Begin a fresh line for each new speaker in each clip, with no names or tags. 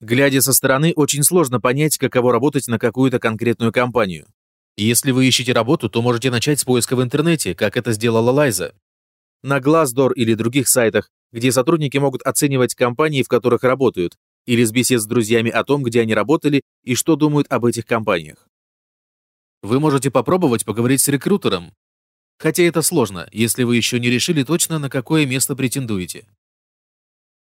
Глядя со стороны, очень сложно понять, каково работать на какую-то конкретную компанию. Если вы ищете работу, то можете начать с поиска в интернете, как это сделала Лайза. На Glassdoor или других сайтах, где сотрудники могут оценивать компании, в которых работают, или с бесед с друзьями о том, где они работали и что думают об этих компаниях. Вы можете попробовать поговорить с рекрутером, хотя это сложно, если вы еще не решили точно, на какое место претендуете.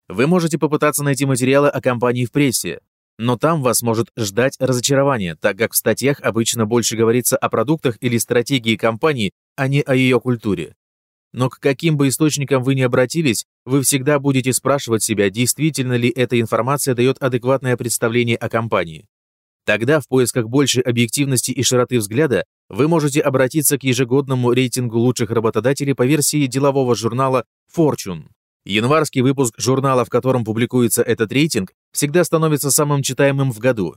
Вы можете попытаться найти материалы о компании в прессе, но там вас может ждать разочарование, так как в статьях обычно больше говорится о продуктах или стратегии компании, а не о ее культуре. Но к каким бы источникам вы ни обратились, вы всегда будете спрашивать себя, действительно ли эта информация дает адекватное представление о компании. Тогда в поисках большей объективности и широты взгляда вы можете обратиться к ежегодному рейтингу лучших работодателей по версии делового журнала Fortune. Январский выпуск журнала, в котором публикуется этот рейтинг, всегда становится самым читаемым в году.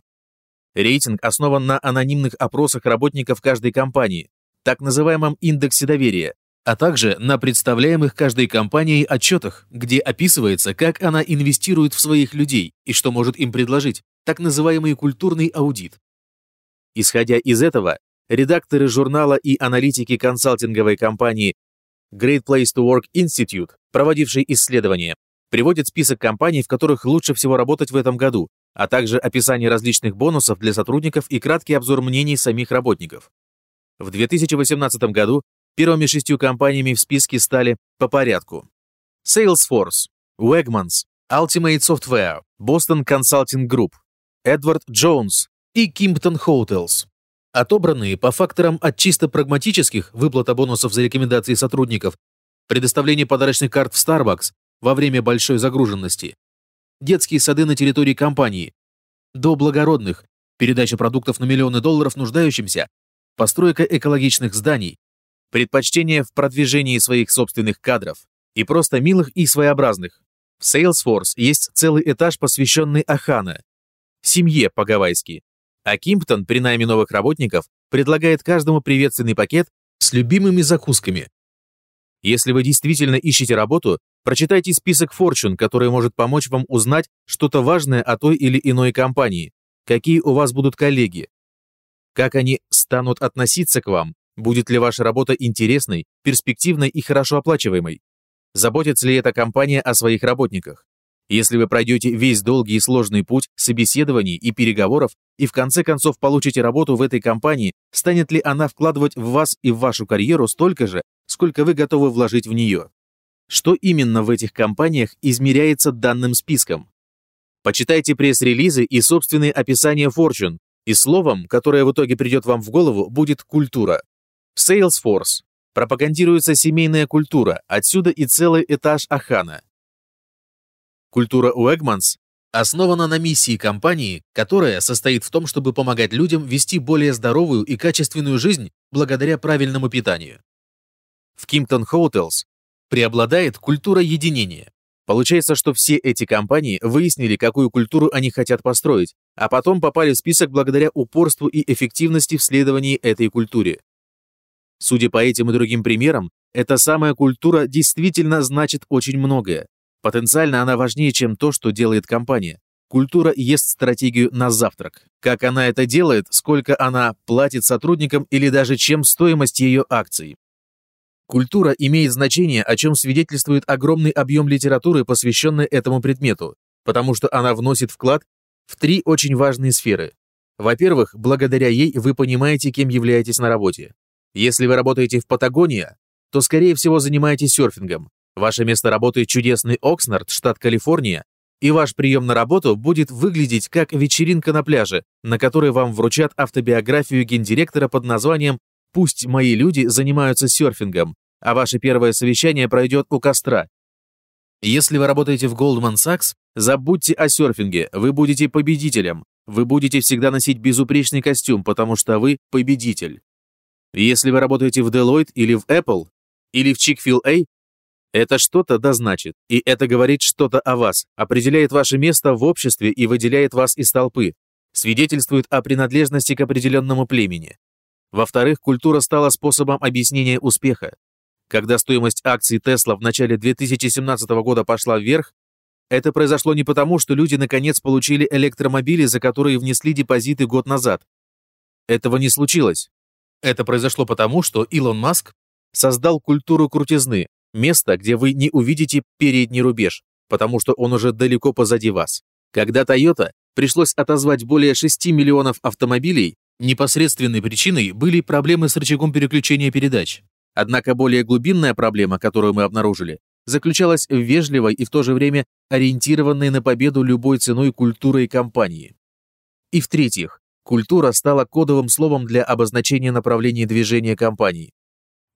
Рейтинг основан на анонимных опросах работников каждой компании, так называемом индексе доверия, а также на представляемых каждой компанией отчетах, где описывается, как она инвестирует в своих людей и что может им предложить, так называемый культурный аудит. Исходя из этого, редакторы журнала и аналитики консалтинговой компании Great Place to Work Institute, проводивший исследование, приводит список компаний, в которых лучше всего работать в этом году, а также описание различных бонусов для сотрудников и краткий обзор мнений самих работников. В 2018 году первыми шестью компаниями в списке стали по порядку Salesforce, Wegmans, Ultimate Software, Boston Consulting Group, Edward Jones и Kimpton Hotels отобранные по факторам от чисто прагматических выплата бонусов за рекомендации сотрудников, предоставление подарочных карт в Starbucks во время большой загруженности, детские сады на территории компании, до благородных, передача продуктов на миллионы долларов нуждающимся, постройка экологичных зданий, предпочтение в продвижении своих собственных кадров и просто милых и своеобразных. В Salesforce есть целый этаж, посвященный Ахана, семье по-гавайски, а Кимптон при найме новых работников предлагает каждому приветственный пакет с любимыми закусками. Если вы действительно ищете работу, прочитайте список Fortune, который может помочь вам узнать что-то важное о той или иной компании, какие у вас будут коллеги, как они станут относиться к вам, будет ли ваша работа интересной, перспективной и хорошо оплачиваемой, заботится ли эта компания о своих работниках. Если вы пройдете весь долгий и сложный путь собеседований и переговоров и в конце концов получите работу в этой компании, станет ли она вкладывать в вас и в вашу карьеру столько же, сколько вы готовы вложить в нее? Что именно в этих компаниях измеряется данным списком? Почитайте пресс-релизы и собственные описания Fortune, и словом, которое в итоге придет вам в голову, будет культура. В Salesforce пропагандируется семейная культура, отсюда и целый этаж Ахана. Культура Уэгманс основана на миссии компании, которая состоит в том, чтобы помогать людям вести более здоровую и качественную жизнь благодаря правильному питанию. В Kimpton Hotels преобладает культура единения. Получается, что все эти компании выяснили, какую культуру они хотят построить, а потом попали в список благодаря упорству и эффективности в следовании этой культуре. Судя по этим и другим примерам, эта самая культура действительно значит очень многое. Потенциально она важнее, чем то, что делает компания. Культура ест стратегию на завтрак. Как она это делает, сколько она платит сотрудникам или даже чем стоимость ее акций. Культура имеет значение, о чем свидетельствует огромный объем литературы, посвященной этому предмету, потому что она вносит вклад в три очень важные сферы. Во-первых, благодаря ей вы понимаете, кем являетесь на работе. Если вы работаете в Патагонии, то, скорее всего, занимаетесь серфингом. Ваше место работы – чудесный Окснард, штат Калифорния, и ваш прием на работу будет выглядеть как вечеринка на пляже, на которой вам вручат автобиографию гендиректора под названием «Пусть мои люди занимаются серфингом», а ваше первое совещание пройдет у костра. Если вы работаете в Goldman Sachs, забудьте о серфинге, вы будете победителем. Вы будете всегда носить безупречный костюм, потому что вы победитель. Если вы работаете в Deloitte или в Apple, или в Chick-fil-A, это что-то да значит, и это говорит что-то о вас, определяет ваше место в обществе и выделяет вас из толпы, свидетельствует о принадлежности к определенному племени. Во-вторых, культура стала способом объяснения успеха. Когда стоимость акций Tesla в начале 2017 года пошла вверх, Это произошло не потому, что люди наконец получили электромобили, за которые внесли депозиты год назад. Этого не случилось. Это произошло потому, что Илон Маск создал культуру крутизны, место, где вы не увидите передний рубеж, потому что он уже далеко позади вас. Когда Toyota пришлось отозвать более 6 миллионов автомобилей, непосредственной причиной были проблемы с рычагом переключения передач. Однако более глубинная проблема, которую мы обнаружили, заключалась в вежливой и в то же время ориентированной на победу любой ценой культурой компании. И в-третьих, культура стала кодовым словом для обозначения направления движения компании.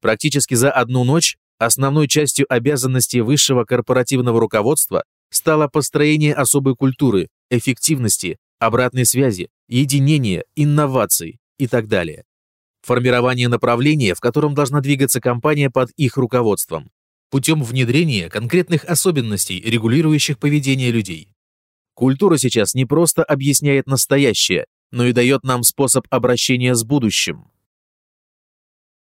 Практически за одну ночь основной частью обязанностей высшего корпоративного руководства стало построение особой культуры, эффективности, обратной связи, единения, инноваций и так далее. Формирование направления, в котором должна двигаться компания под их руководством, путем внедрения конкретных особенностей, регулирующих поведение людей. Культура сейчас не просто объясняет настоящее, но и дает нам способ обращения с будущим.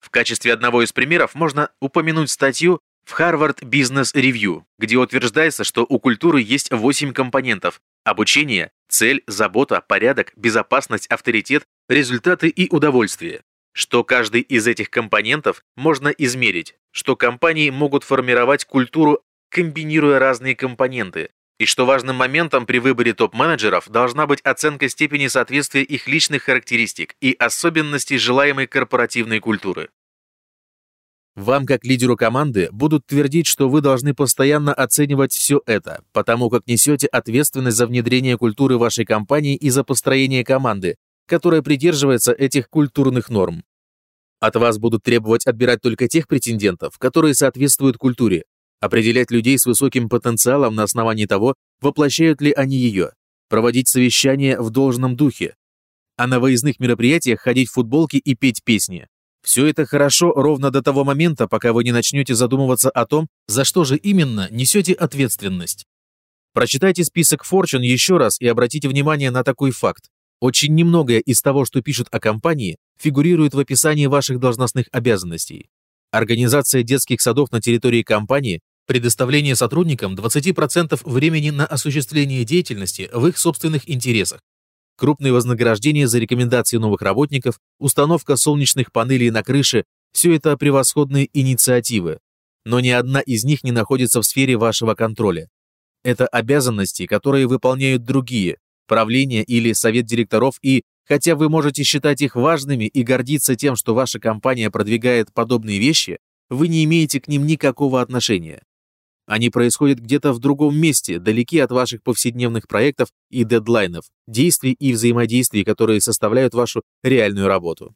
В качестве одного из примеров можно упомянуть статью в Harvard Business Review, где утверждается, что у культуры есть 8 компонентов – обучение, цель, забота, порядок, безопасность, авторитет, результаты и удовольствие. Что каждый из этих компонентов можно измерить, что компании могут формировать культуру, комбинируя разные компоненты, и что важным моментом при выборе топ-менеджеров должна быть оценка степени соответствия их личных характеристик и особенностей желаемой корпоративной культуры. Вам, как лидеру команды, будут твердить, что вы должны постоянно оценивать все это, потому как несете ответственность за внедрение культуры вашей компании и за построение команды, которая придерживается этих культурных норм. От вас будут требовать отбирать только тех претендентов, которые соответствуют культуре, определять людей с высоким потенциалом на основании того, воплощают ли они ее, проводить совещания в должном духе, а на выездных мероприятиях ходить в футболке и петь песни. Все это хорошо ровно до того момента, пока вы не начнете задумываться о том, за что же именно несете ответственность. Прочитайте список Fortune еще раз и обратите внимание на такой факт. Очень немногое из того, что пишут о компании, фигурирует в описании ваших должностных обязанностей. Организация детских садов на территории компании, предоставление сотрудникам 20% времени на осуществление деятельности в их собственных интересах, крупные вознаграждения за рекомендации новых работников, установка солнечных панелей на крыше – все это превосходные инициативы, но ни одна из них не находится в сфере вашего контроля. Это обязанности, которые выполняют другие, правление или совет директоров и, хотя вы можете считать их важными и гордиться тем, что ваша компания продвигает подобные вещи, вы не имеете к ним никакого отношения. Они происходят где-то в другом месте, далеки от ваших повседневных проектов и дедлайнов, действий и взаимодействий, которые составляют вашу реальную работу.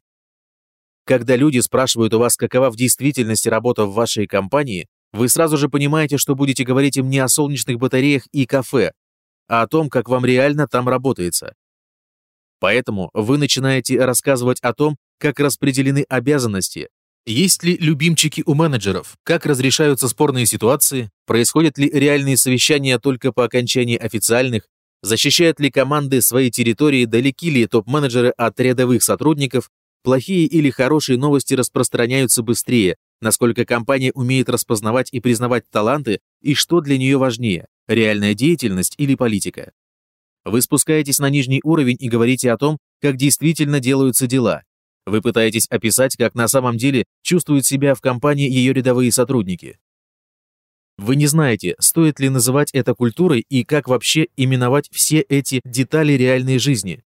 Когда люди спрашивают у вас, какова в действительности работа в вашей компании, вы сразу же понимаете, что будете говорить им не о солнечных батареях и кафе, а о том, как вам реально там работается. Поэтому вы начинаете рассказывать о том, как распределены обязанности, есть ли любимчики у менеджеров? Как разрешаются спорные ситуации? Происходят ли реальные совещания только по окончании официальных? Защищают ли команды свои территории? Далеки ли топ-менеджеры от рядовых сотрудников? Плохие или хорошие новости распространяются быстрее? Насколько компания умеет распознавать и признавать таланты? И что для нее важнее? Реальная деятельность или политика? Вы спускаетесь на нижний уровень и говорите о том, как действительно делаются дела, вы пытаетесь описать, как на самом деле чувствуют себя в компании ее рядовые сотрудники. Вы не знаете, стоит ли называть это культурой и как вообще именовать все эти детали реальной жизни.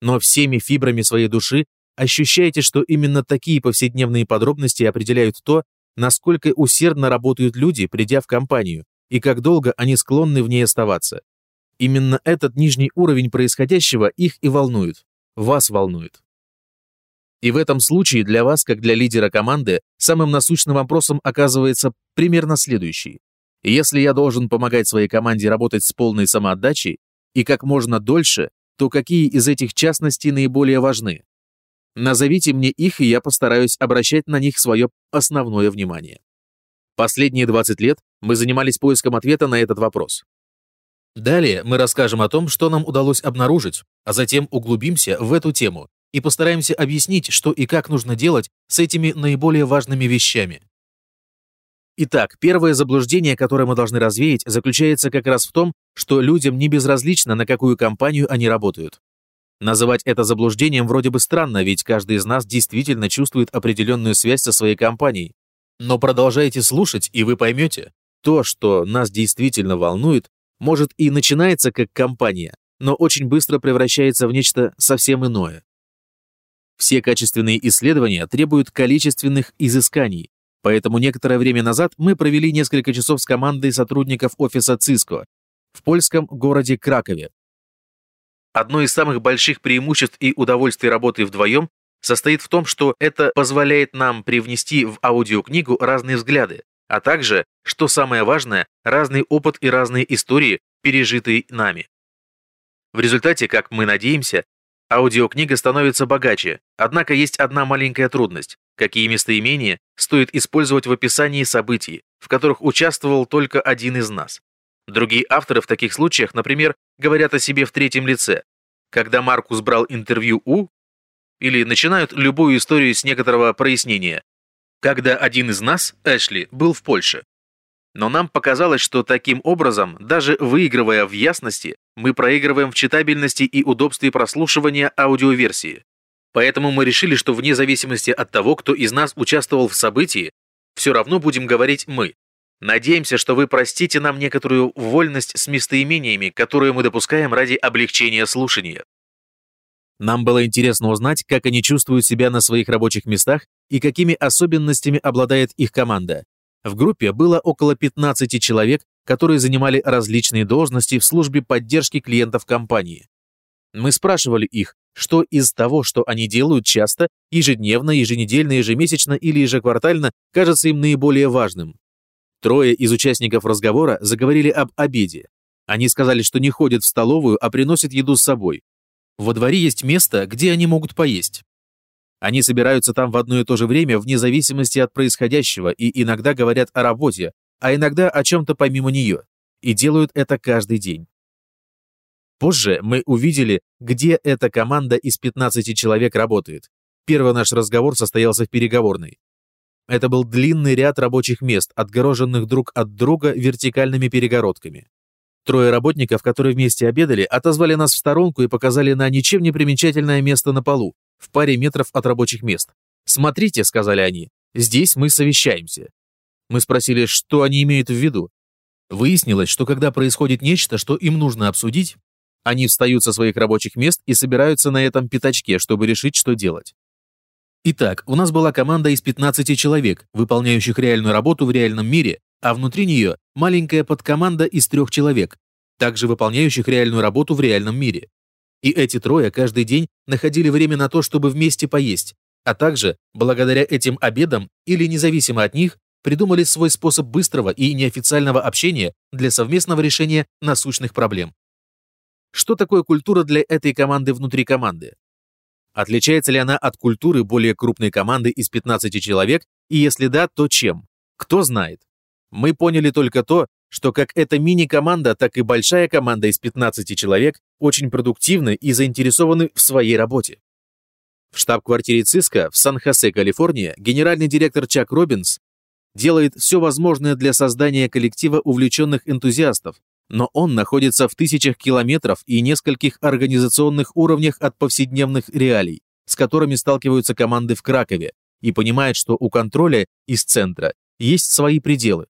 Но всеми фибрами своей души ощущаете, что именно такие повседневные подробности определяют то, насколько усердно работают люди, придя в компанию, и как долго они склонны в ней оставаться. Именно этот нижний уровень происходящего их и волнует, вас волнует. И в этом случае для вас, как для лидера команды, самым насущным вопросом оказывается примерно следующий. Если я должен помогать своей команде работать с полной самоотдачей и как можно дольше, то какие из этих частностей наиболее важны? Назовите мне их, и я постараюсь обращать на них свое основное внимание. Последние 20 лет мы занимались поиском ответа на этот вопрос. Далее мы расскажем о том, что нам удалось обнаружить, а затем углубимся в эту тему и постараемся объяснить, что и как нужно делать с этими наиболее важными вещами. Итак, первое заблуждение, которое мы должны развеять, заключается как раз в том, что людям не безразлично, на какую компанию они работают. Называть это заблуждением вроде бы странно, ведь каждый из нас действительно чувствует определенную связь со своей компанией. Но продолжайте слушать, и вы поймете, то, что нас действительно волнует, может и начинается как компания, но очень быстро превращается в нечто совсем иное. Все качественные исследования требуют количественных изысканий, поэтому некоторое время назад мы провели несколько часов с командой сотрудников офиса Cisco в польском городе Кракове. Одно из самых больших преимуществ и удовольствий работы вдвоем состоит в том, что это позволяет нам привнести в аудиокнигу разные взгляды, а также, что самое важное, разный опыт и разные истории, пережитые нами. В результате, как мы надеемся, Аудиокнига становится богаче, однако есть одна маленькая трудность. Какие местоимения стоит использовать в описании событий, в которых участвовал только один из нас? Другие авторы в таких случаях, например, говорят о себе в третьем лице. Когда Маркус брал интервью у, или начинают любую историю с некоторого прояснения. Когда один из нас, Эшли, был в Польше. Но нам показалось, что таким образом, даже выигрывая в ясности, мы проигрываем в читабельности и удобстве прослушивания аудиоверсии. Поэтому мы решили, что вне зависимости от того, кто из нас участвовал в событии, все равно будем говорить «мы». Надеемся, что вы простите нам некоторую вольность с местоимениями, которую мы допускаем ради облегчения слушания. Нам было интересно узнать, как они чувствуют себя на своих рабочих местах и какими особенностями обладает их команда. В группе было около 15 человек, которые занимали различные должности в службе поддержки клиентов компании. Мы спрашивали их, что из того, что они делают часто, ежедневно, еженедельно, ежемесячно или ежеквартально, кажется им наиболее важным. Трое из участников разговора заговорили об обеде. Они сказали, что не ходят в столовую, а приносят еду с собой. Во дворе есть место, где они могут поесть. Они собираются там в одно и то же время вне зависимости от происходящего и иногда говорят о работе, а иногда о чем-то помимо нее, и делают это каждый день. Позже мы увидели, где эта команда из 15 человек работает. Первый наш разговор состоялся в переговорной. Это был длинный ряд рабочих мест, отгороженных друг от друга вертикальными перегородками. Трое работников, которые вместе обедали, отозвали нас в сторонку и показали на ничем не примечательное место на полу, в паре метров от рабочих мест. «Смотрите», — сказали они, — «здесь мы совещаемся». Мы спросили, что они имеют в виду. Выяснилось, что когда происходит нечто, что им нужно обсудить, они встают со своих рабочих мест и собираются на этом пятачке, чтобы решить, что делать. Итак, у нас была команда из 15 человек, выполняющих реальную работу в реальном мире, а внутри нее маленькая подкоманда из трех человек, также выполняющих реальную работу в реальном мире. И эти трое каждый день находили время на то, чтобы вместе поесть, а также, благодаря этим обедам или независимо от них, придумали свой способ быстрого и неофициального общения для совместного решения насущных проблем. Что такое культура для этой команды внутри команды? Отличается ли она от культуры более крупной команды из 15 человек, и если да, то чем? Кто знает? Мы поняли только то, что как эта мини-команда, так и большая команда из 15 человек очень продуктивны и заинтересованы в своей работе. В штаб-квартире ЦИСКО в Сан-Хосе, Калифорния, генеральный директор Чак Робинс делает все возможное для создания коллектива увлеченных энтузиастов, но он находится в тысячах километров и нескольких организационных уровнях от повседневных реалий, с которыми сталкиваются команды в Кракове, и понимает, что у контроля из центра есть свои пределы.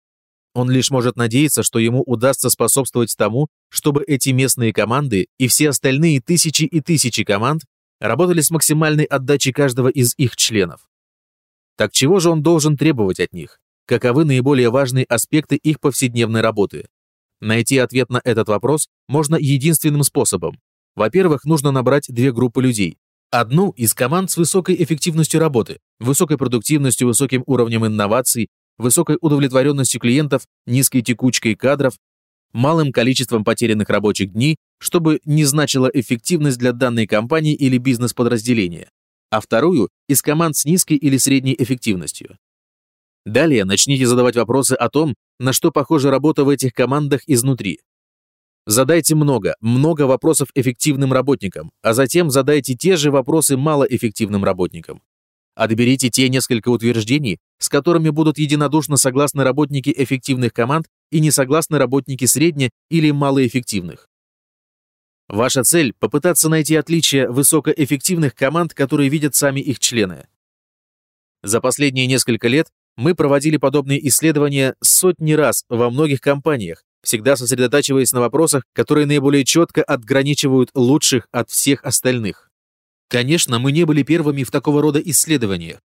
Он лишь может надеяться, что ему удастся способствовать тому, чтобы эти местные команды и все остальные тысячи и тысячи команд работали с максимальной отдачей каждого из их членов. Так чего же он должен требовать от них? Каковы наиболее важные аспекты их повседневной работы? Найти ответ на этот вопрос можно единственным способом. Во-первых, нужно набрать две группы людей. Одну из команд с высокой эффективностью работы, высокой продуктивностью, высоким уровнем инноваций, высокой удовлетворенностью клиентов, низкой текучкой кадров, малым количеством потерянных рабочих дней, чтобы не значила эффективность для данной компании или бизнес-подразделения, а вторую – из команд с низкой или средней эффективностью. Далее начните задавать вопросы о том, на что похожа работа в этих командах изнутри. Задайте много, много вопросов эффективным работникам, а затем задайте те же вопросы малоэффективным работникам. Отберите те несколько утверждений, с которыми будут единодушно согласны работники эффективных команд и не согласны работники средне- или малоэффективных. Ваша цель – попытаться найти отличия высокоэффективных команд, которые видят сами их члены. За последние несколько лет мы проводили подобные исследования сотни раз во многих компаниях, всегда сосредотачиваясь на вопросах, которые наиболее четко отграничивают лучших от всех остальных. Конечно, мы не были первыми в такого рода исследованиях.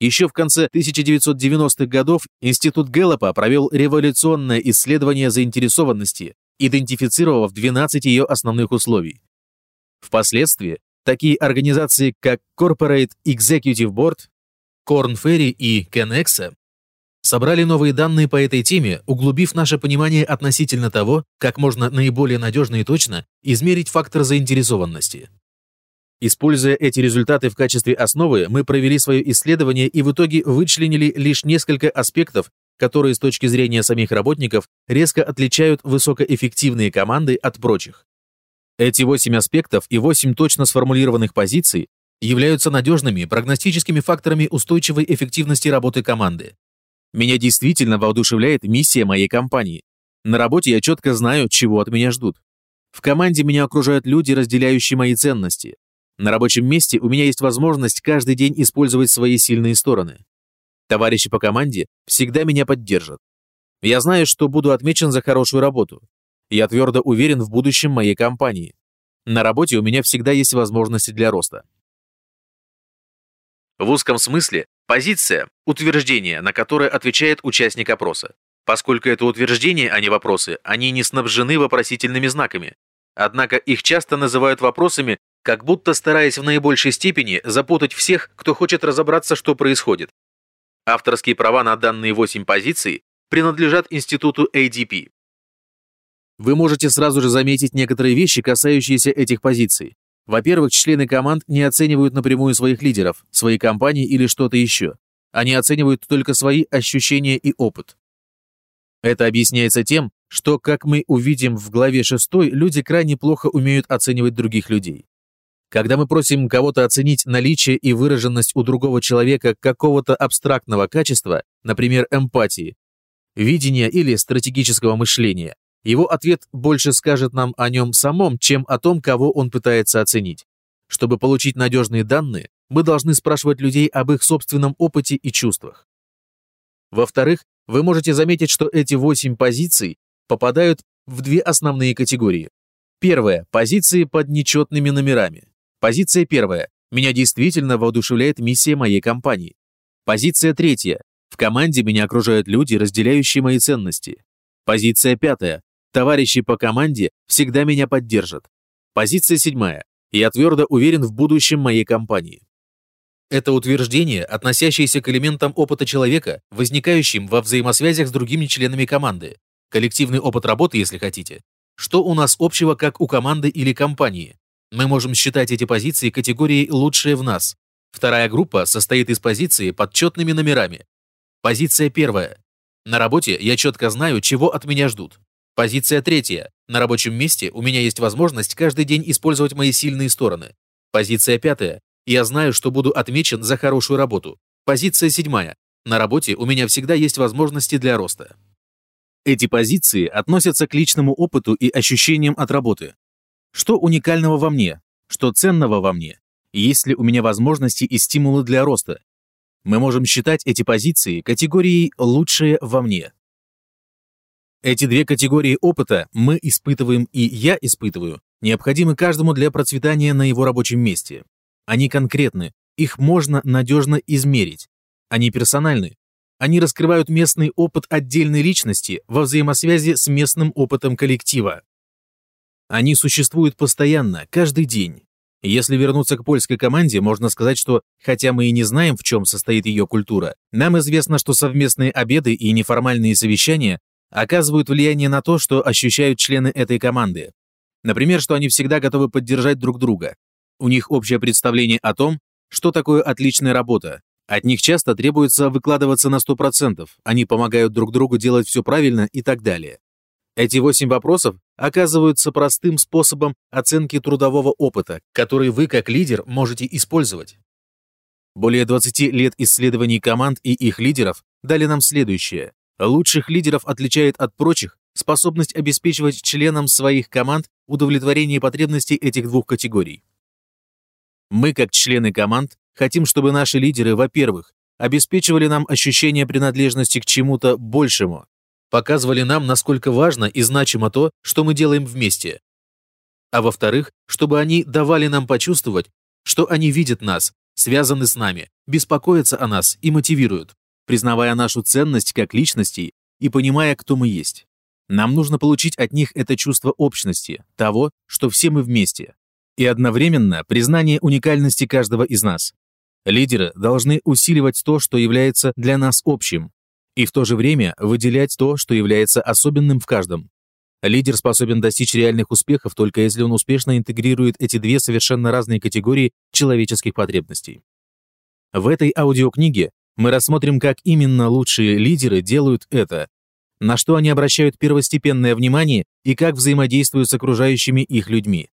Еще в конце 1990-х годов Институт Гэллопа провел революционное исследование заинтересованности, идентифицировав 12 ее основных условий. Впоследствии такие организации, как Corporate Executive Board, Корн Ferry и Кенекса собрали новые данные по этой теме, углубив наше понимание относительно того, как можно наиболее надежно и точно измерить фактор заинтересованности. Используя эти результаты в качестве основы, мы провели свое исследование и в итоге вычленили лишь несколько аспектов, которые с точки зрения самих работников резко отличают высокоэффективные команды от прочих. Эти восемь аспектов и восемь точно сформулированных позиций являются надежными прогностическими факторами устойчивой эффективности работы команды. Меня действительно воодушевляет миссия моей компании. На работе я четко знаю, чего от меня ждут. В команде меня окружают люди, разделяющие мои ценности. На рабочем месте у меня есть возможность каждый день использовать свои сильные стороны. Товарищи по команде всегда меня поддержат. Я знаю, что буду отмечен за хорошую работу. Я твердо уверен в будущем моей компании. На работе у меня всегда есть возможности для роста. В узком смысле позиция – утверждение, на которое отвечает участник опроса. Поскольку это утверждение, а не вопросы, они не снабжены вопросительными знаками. Однако их часто называют вопросами, как будто стараясь в наибольшей степени запутать всех, кто хочет разобраться, что происходит. Авторские права на данные 8 позиций принадлежат институту ADP. Вы можете сразу же заметить некоторые вещи, касающиеся этих позиций. Во-первых, члены команд не оценивают напрямую своих лидеров, свои компании или что-то еще. Они оценивают только свои ощущения и опыт. Это объясняется тем, что, как мы увидим в главе 6, люди крайне плохо умеют оценивать других людей. Когда мы просим кого-то оценить наличие и выраженность у другого человека какого-то абстрактного качества, например, эмпатии, видения или стратегического мышления, его ответ больше скажет нам о нем самом, чем о том, кого он пытается оценить. Чтобы получить надежные данные, мы должны спрашивать людей об их собственном опыте и чувствах. Во-вторых, вы можете заметить, что эти восемь позиций попадают в две основные категории. Первая – позиции под нечетными номерами. Позиция первая – меня действительно воодушевляет миссия моей компании. Позиция третья – в команде меня окружают люди, разделяющие мои ценности. Позиция пятая Товарищи по команде всегда меня поддержат. Позиция седьмая. Я твердо уверен в будущем моей компании. Это утверждение, относящееся к элементам опыта человека, возникающим во взаимосвязях с другими членами команды. Коллективный опыт работы, если хотите. Что у нас общего как у команды или компании? Мы можем считать эти позиции категорией «лучшие в нас». Вторая группа состоит из позиции под четными номерами. Позиция первая. На работе я четко знаю, чего от меня ждут. Позиция третья. На рабочем месте у меня есть возможность каждый день использовать мои сильные стороны. Позиция пятая. Я знаю, что буду отмечен за хорошую работу. Позиция седьмая. На работе у меня всегда есть возможности для роста. Эти позиции относятся к личному опыту и ощущениям от работы. Что уникального во мне? Что ценного во мне? Есть ли у меня возможности и стимулы для роста? Мы можем считать эти позиции категорией «лучшее во мне». Эти две категории опыта мы испытываем и я испытываю, необходимы каждому для процветания на его рабочем месте. Они конкретны, их можно надежно измерить. Они персональны. Они раскрывают местный опыт отдельной личности во взаимосвязи с местным опытом коллектива. Они существуют постоянно, каждый день. Если вернуться к польской команде, можно сказать, что, хотя мы и не знаем, в чем состоит ее культура, нам известно, что совместные обеды и неформальные совещания оказывают влияние на то, что ощущают члены этой команды. Например, что они всегда готовы поддержать друг друга. У них общее представление о том, что такое отличная работа. От них часто требуется выкладываться на 100%, они помогают друг другу делать все правильно и так далее. Эти восемь вопросов оказываются простым способом оценки трудового опыта, который вы как лидер можете использовать. Более 20 лет исследований команд и их лидеров дали нам следующее. Лучших лидеров отличает от прочих способность обеспечивать членам своих команд удовлетворение потребностей этих двух категорий. Мы, как члены команд, хотим, чтобы наши лидеры, во-первых, обеспечивали нам ощущение принадлежности к чему-то большему, показывали нам, насколько важно и значимо то, что мы делаем вместе. А во-вторых, чтобы они давали нам почувствовать, что они видят нас, связаны с нами, беспокоятся о нас и мотивируют, признавая нашу ценность как личностей и понимая, кто мы есть. Нам нужно получить от них это чувство общности, того, что все мы вместе, и одновременно признание уникальности каждого из нас. Лидеры должны усиливать то, что является для нас общим, и в то же время выделять то, что является особенным в каждом. Лидер способен достичь реальных успехов только если он успешно интегрирует эти две совершенно разные категории человеческих потребностей. В этой аудиокниге мы рассмотрим, как именно лучшие лидеры делают это, на что они обращают первостепенное внимание и как взаимодействуют с окружающими их людьми.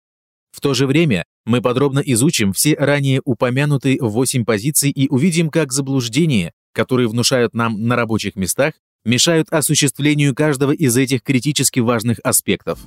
В то же время мы подробно изучим все ранее упомянутые восемь позиций и увидим, как заблуждения, которые внушают нам на рабочих местах, мешают осуществлению каждого из этих критически важных аспектов.